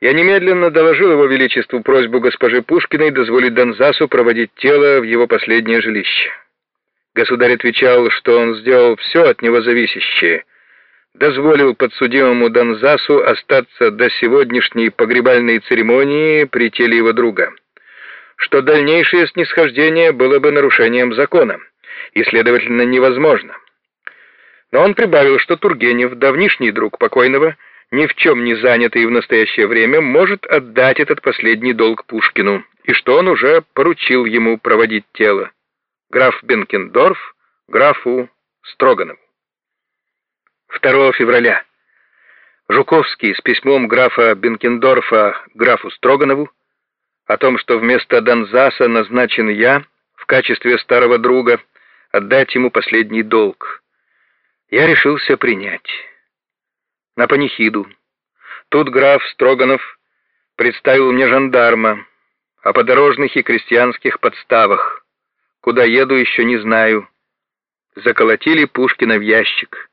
Я немедленно доложил его величеству просьбу госпожи Пушкиной дозволить Донзасу проводить тело в его последнее жилище. Государь отвечал, что он сделал все от него зависящее, дозволил подсудимому Донзасу остаться до сегодняшней погребальной церемонии при теле его друга, что дальнейшее снисхождение было бы нарушением закона и, следовательно, невозможно. Но он прибавил, что Тургенев, давнишний друг покойного, ни в чем не занятый в настоящее время, может отдать этот последний долг Пушкину, и что он уже поручил ему проводить тело. Граф Бенкендорф графу Строганову. 2 февраля. Жуковский с письмом графа Бенкендорфа графу Строганову о том, что вместо Донзаса назначен я в качестве старого друга отдать ему последний долг. Я решился принять на панихиду. Тут граф Строганов представил мне жандарма о подорожных и крестьянских подставах. Куда еду, еще не знаю. Заколотили Пушкина в ящик.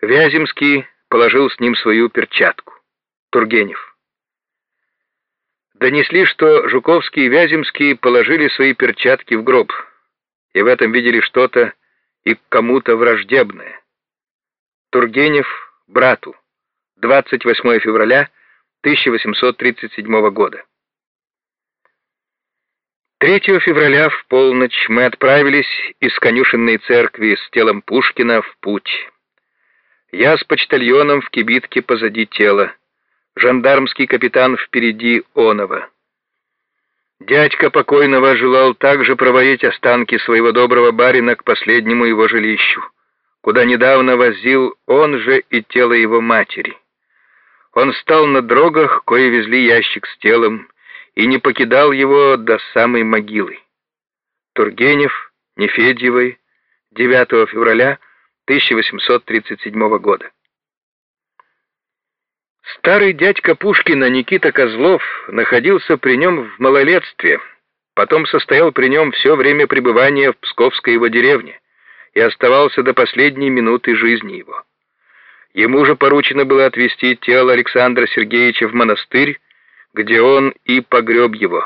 Вяземский положил с ним свою перчатку. Тургенев. Донесли, что Жуковский и Вяземский положили свои перчатки в гроб, и в этом видели что-то и кому-то враждебное. Тургенев брату. 28 февраля 1837 года. 3 февраля в полночь мы отправились из конюшенной церкви с телом Пушкина в путь. Я с почтальоном в кибитке позади тела, жандармский капитан впереди Онова. Дядька покойного желал также проводить останки своего доброго барина к последнему его жилищу, куда недавно возил он же и тело его матери. Он стал на дрогах, кое везли ящик с телом, и не покидал его до самой могилы. Тургенев, Нефедьевой, 9 февраля 1837 года. Старый дядька Пушкина Никита Козлов находился при нем в малолетстве, потом состоял при нем все время пребывания в Псковской его деревне и оставался до последней минуты жизни его. Ему же поручено было отвезти тело Александра Сергеевича в монастырь, где он и погреб его.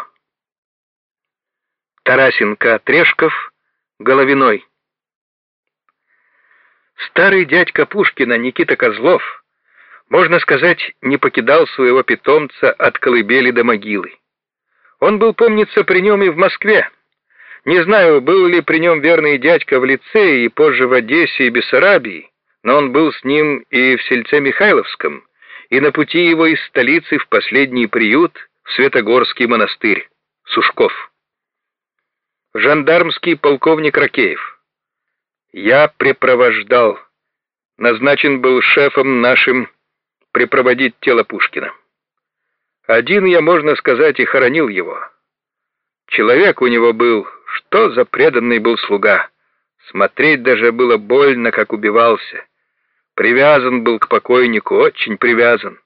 Тарасенко Трешков, Головиной. Старый дядька Пушкина Никита Козлов, можно сказать, не покидал своего питомца от колыбели до могилы. Он был, помнится, при нем и в Москве. Не знаю, был ли при нем верный дядька в лицее и позже в Одессе и Бессарабии, но он был с ним и в сельце Михайловском, и на пути его из столицы в последний приют в Светогорский монастырь, Сушков. Жандармский полковник Ракеев. Я препровождал, назначен был шефом нашим припроводить тело Пушкина. Один я, можно сказать, и хоронил его. Человек у него был, что за преданный был слуга. Смотреть даже было больно, как убивался. Привязан был к покойнику, очень привязан.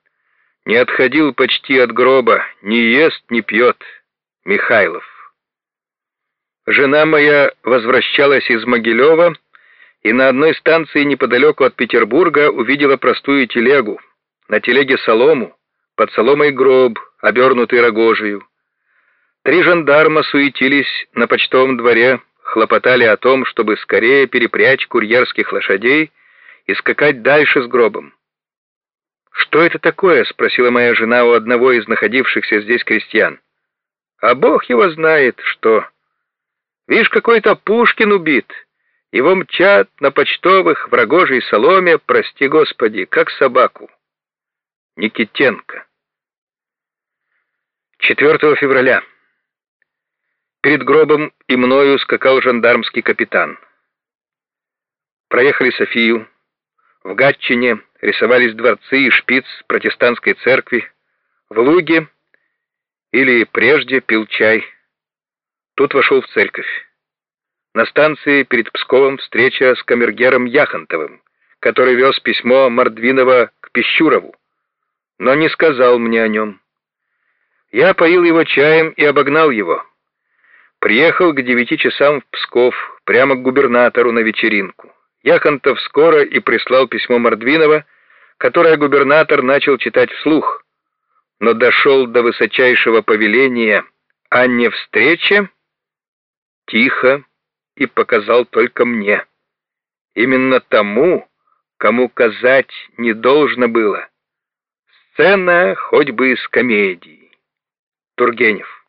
Не отходил почти от гроба, не ест, не пьет. Михайлов. Жена моя возвращалась из Могилева и на одной станции неподалеку от Петербурга увидела простую телегу. На телеге солому, под соломой гроб, обернутый рогожею. Три жандарма суетились на почтовом дворе, хлопотали о том, чтобы скорее перепрячь курьерских лошадей и скакать дальше с гробом. «Что это такое?» — спросила моя жена у одного из находившихся здесь крестьян. «А Бог его знает, что. Видишь, какой-то Пушкин убит. Его мчат на почтовых в рогожей соломе, прости Господи, как собаку». Никитенко. 4 февраля. Перед гробом и мною скакал жандармский капитан. Проехали Софию, в Гатчине рисовались дворцы и шпиц протестантской церкви. В Луге или прежде пил чай. Тут вошел в церковь. На станции перед Псковом встреча с камергером Яхонтовым, который вез письмо Мордвинова к Пищурову, но не сказал мне о нем. Я поил его чаем и обогнал его. Приехал к девяти часам в Псков, прямо к губернатору на вечеринку. Яхонтов скоро и прислал письмо Мордвинова, которое губернатор начал читать вслух. но дошел до высочайшего повеления о невстрече, тихо и показал только мне. Именно тому, кому казать не должно было. Сцена хоть бы из комедии. Тургенев.